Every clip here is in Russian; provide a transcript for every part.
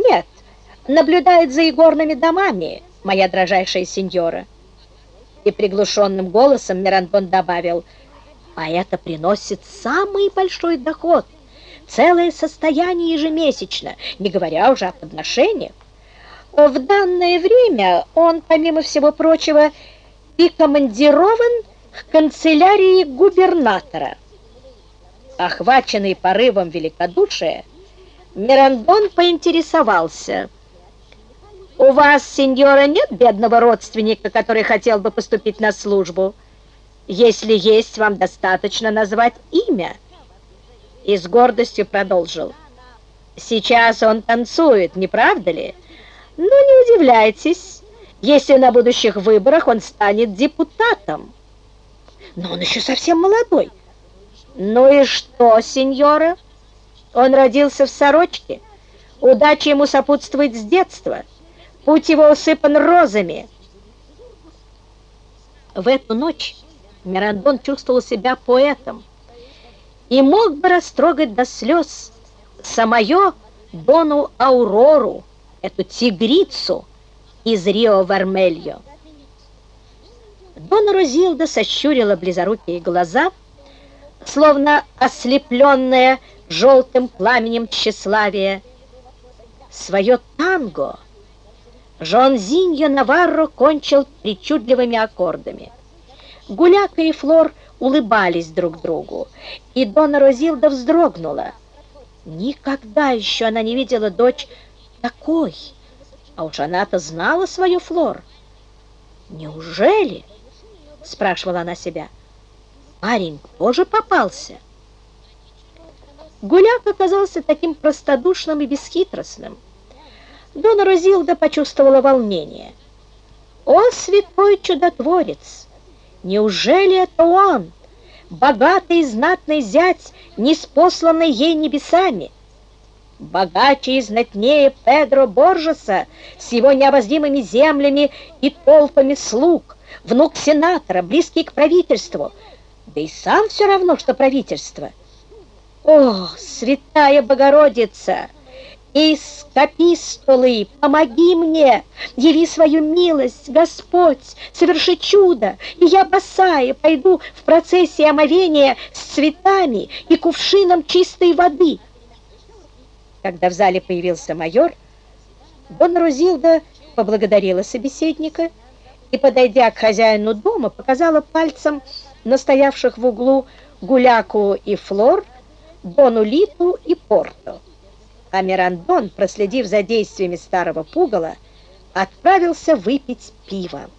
Нет, наблюдает за игорными домами, моя дрожайшая сеньора. И приглушенным голосом Мирандон добавил, а это приносит самый большой доход, целое состояние ежемесячно, не говоря уже о подношениях. В данное время он, помимо всего прочего, прикомандирован к канцелярии губернатора. Охваченный порывом великодушия, Мирандон поинтересовался. «У вас, сеньора, нет бедного родственника, который хотел бы поступить на службу? Если есть, вам достаточно назвать имя». И с гордостью продолжил. «Сейчас он танцует, не правда ли? Но не удивляйтесь, если на будущих выборах он станет депутатом. Но он еще совсем молодой». «Ну и что, сеньора? Он родился в сорочке. Удача ему сопутствует с детства. Путь его усыпан розами». В эту ночь Мирандон чувствовал себя поэтом и мог бы растрогать до слез самое Дону Аурору, эту тигрицу из Рио-Вармельо. Дона Розилда сощурила близорукие глаза словно ослепленная желтым пламенем тщеславия. Свое танго Жонзиньо Наварро кончил причудливыми аккордами. Гуляка и Флор улыбались друг другу, и Дона Розилда вздрогнула. Никогда еще она не видела дочь такой, а уж она-то знала свою Флор. «Неужели?» — спрашивала она себя. — Парень тоже попался. Гуляк оказался таким простодушным и бесхитростным. Дона Розилда почувствовала волнение. «О, святой чудотворец! Неужели это он, богатый и знатный зять, неспосланный ей небесами?» богаче и знатнее Педро Боржеса с его необозримыми землями и толпами слуг, внук сенатора, близкий к правительству, да и сам все равно, что правительство. О, святая Богородица, из капистулы, помоги мне, яви свою милость, Господь, соверши чудо, и я босая пойду в процессе омовения с цветами и кувшином чистой воды. Когда в зале появился майор, Дон Розилда поблагодарила собеседника и, подойдя к хозяину дома, показала пальцем настоявших в углу Гуляку и Флор, Дону Литу и Порту. А Мирандон, проследив за действиями старого пугала, отправился выпить пиво.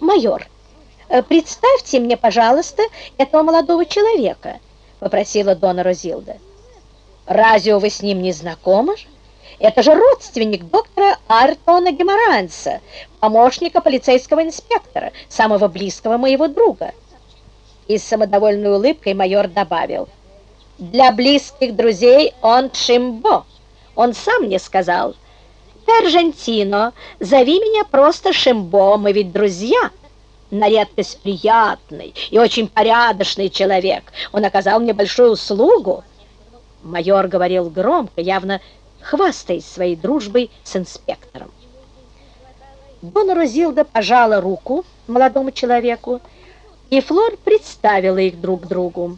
«Майор, э, представьте мне, пожалуйста, этого молодого человека», — попросила Дона Розилда. «Разве вы с ним не знакомы?» Это же родственник доктора Артона Геморанса, помощника полицейского инспектора, самого близкого моего друга. И с самодовольной улыбкой майор добавил, «Для близких друзей он Шимбо. Он сам мне сказал, «Пержентино, зови меня просто Шимбо, мы ведь друзья». На редкость приятный и очень порядочный человек. Он оказал мне большую услугу. Майор говорил громко, явно хвастаясь своей дружбой с инспектором. Дона Розилда пожала руку молодому человеку, и Флор представила их друг другу.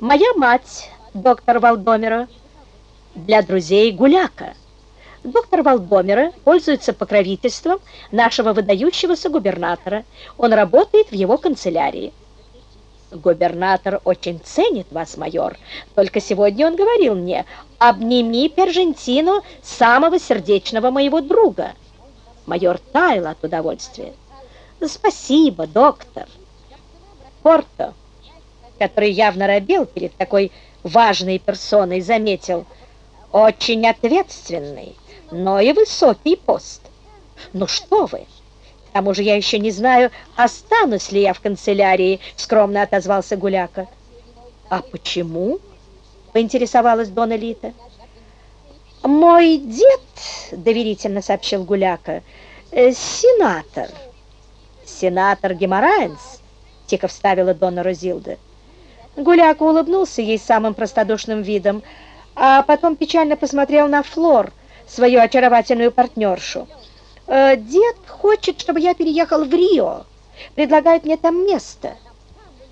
«Моя мать, доктор Валдомера, для друзей Гуляка. Доктор Валдомера пользуется покровительством нашего выдающегося губернатора. Он работает в его канцелярии. Губернатор очень ценит вас, майор. Только сегодня он говорил мне, обними Пержентину, самого сердечного моего друга. Майор таял от удовольствия. Спасибо, доктор. Порто, который явно робел перед такой важной персоной, заметил, очень ответственный, но и высокий пост. Ну что вы, к тому же я еще не знаю, останусь ли я в канцелярии, скромно отозвался Гуляка. А почему? Поинтересовалась Дона Лита. Мой дед, доверительно сообщил Гуляка, сенатор. Сенатор Геморраенс, тихо вставила Дона Розилда. Гуляка улыбнулся ей самым простодушным видом. а потом печально посмотрел на Флор, свою очаровательную партнершу. «Э, «Дед хочет, чтобы я переехал в Рио, предлагает мне там место».